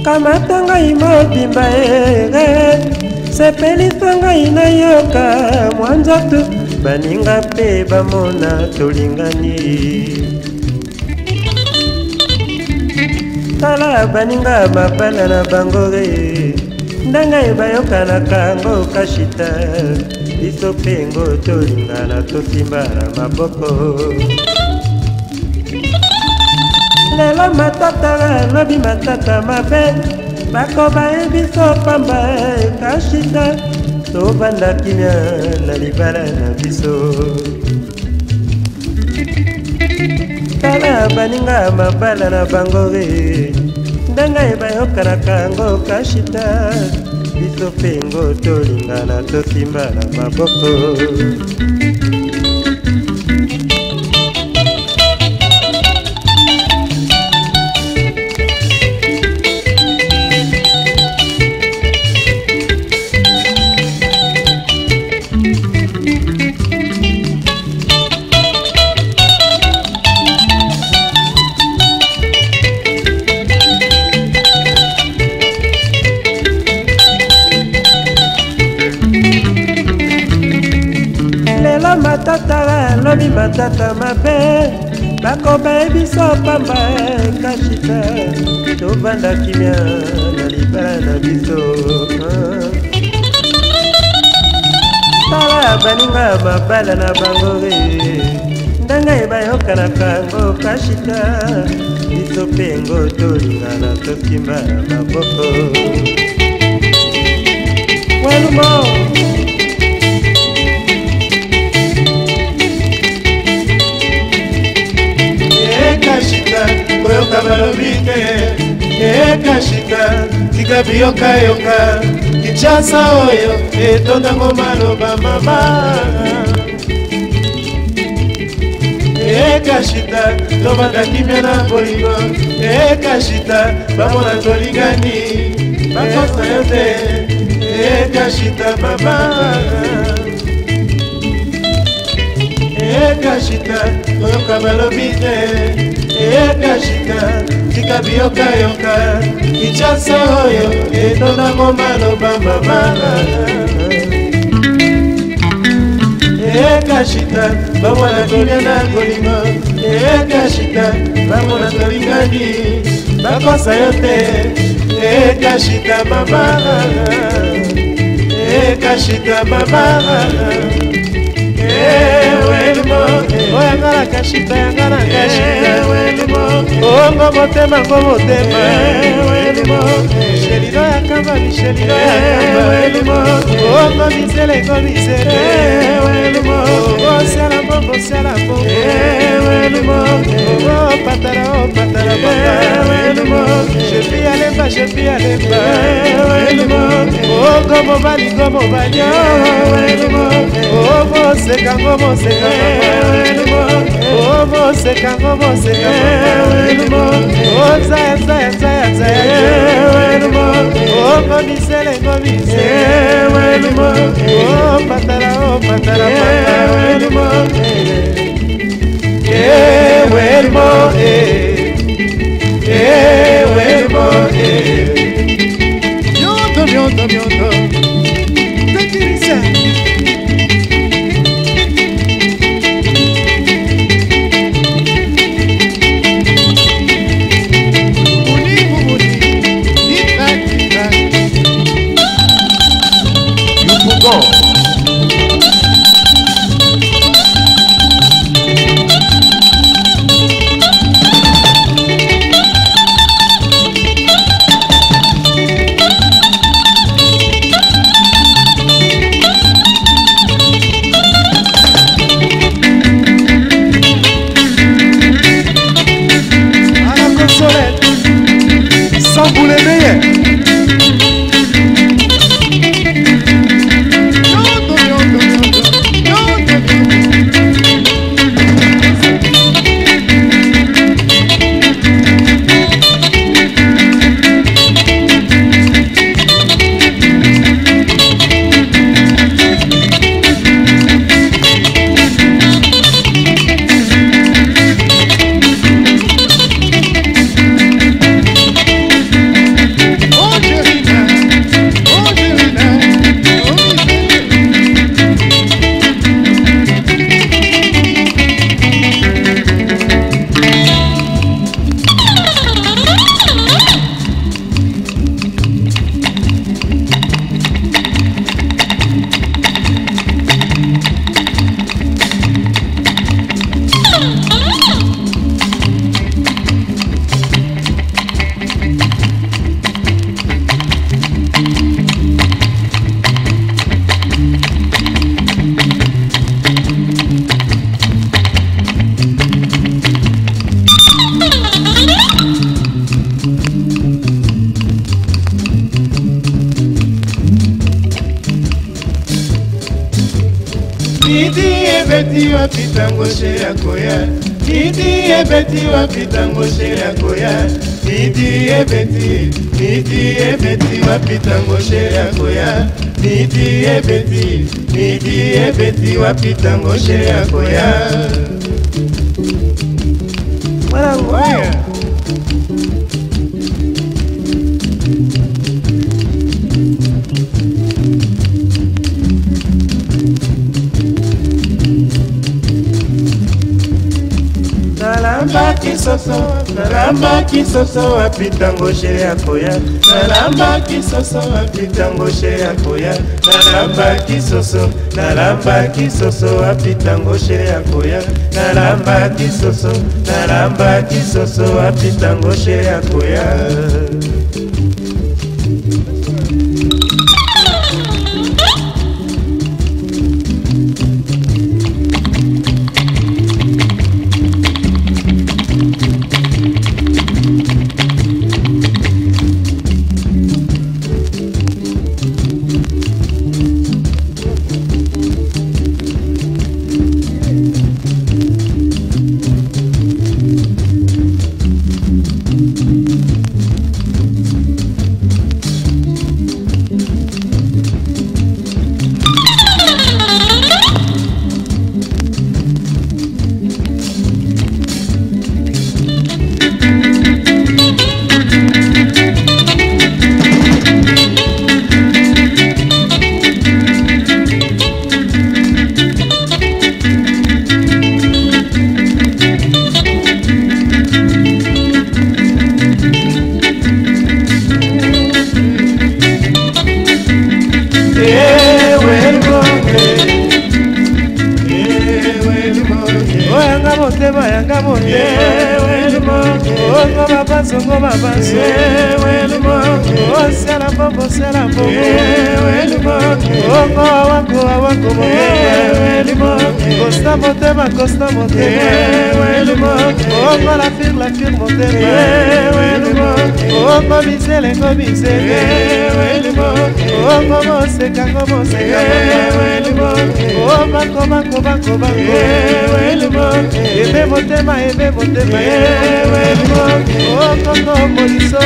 kamata ngai mobimba ere sepelisa ngai nayoka mwa nzoto baninga mpe bamona tolingani tala baninga mabala na bango re ndanga ebayokanaka yango kashita biso mpe yango tolingana tosimba na maboko lelo matatala lobi matata mabe bakoba ye biso pamba e kashita tobanda kimia na libala na biso tala baninga mabala na bango re ndanga ebayokanaka yango kashita biso mpe ngo tolingana tosimba na maboko batata mabe bakoba biso pamba kashita tovanda kimia na libala na biso tala baninga ya mabala na bango ndenge bayokanaka ngo kashita biso mpe yango tolingana tokimba maboko welumo koyoka balobi te ekashika tika biyokayoka kinshasa oyo etondango maloba mama ekashita tobanda kimia na bolingo ekashita bamona tolingani bakosa yo te ekashita mama ekashita koyoka balobi te eyaka jika tika biyokayoka kinshasa oyo endonango maloba mamala eyaka jika bamwana kolia na kolingo eyaka jika bamwana tolingani bakosa yo te eyaka jika mamala eyaka jika mamala oyanga na kashita yanga na kashita ongo motema ngo motema michelino ya kamba michelino ya kamba ongo misele ngo misele osala bongo osala bongo opatala opatala bongo jepi alemba jepi alemba bongo mobali ngo mobali o oh, moseka ngo moseka o oh, moseka ngo moseka o oh, zaya zaya zaya zaya o ngo misele ngo misele o patala o patala patala ebeti wapi ntango she ya koya midi ebeti wapi ntango she ya koya midi ebeti midi ebeti wapi ntango she ya koya midi ebeti midi ebeti wapi ntango she ya koya mwanangu aya kisoso nalambaki soso apitango she ya koya nalambaki soso apitango she ya koya nalambaki soso nalambaki soso apitango she ya koya nalambaki soso nalambaki soso apitango she ya koya songo baba songo baba osala mpo kosala mbongo awako awako mokosta motema kosta motema ongo la fir la fir motema ongo bizelengo bizelengo mosekango mosekangobangobangobangobango ebe motema ebe motema okongo moliso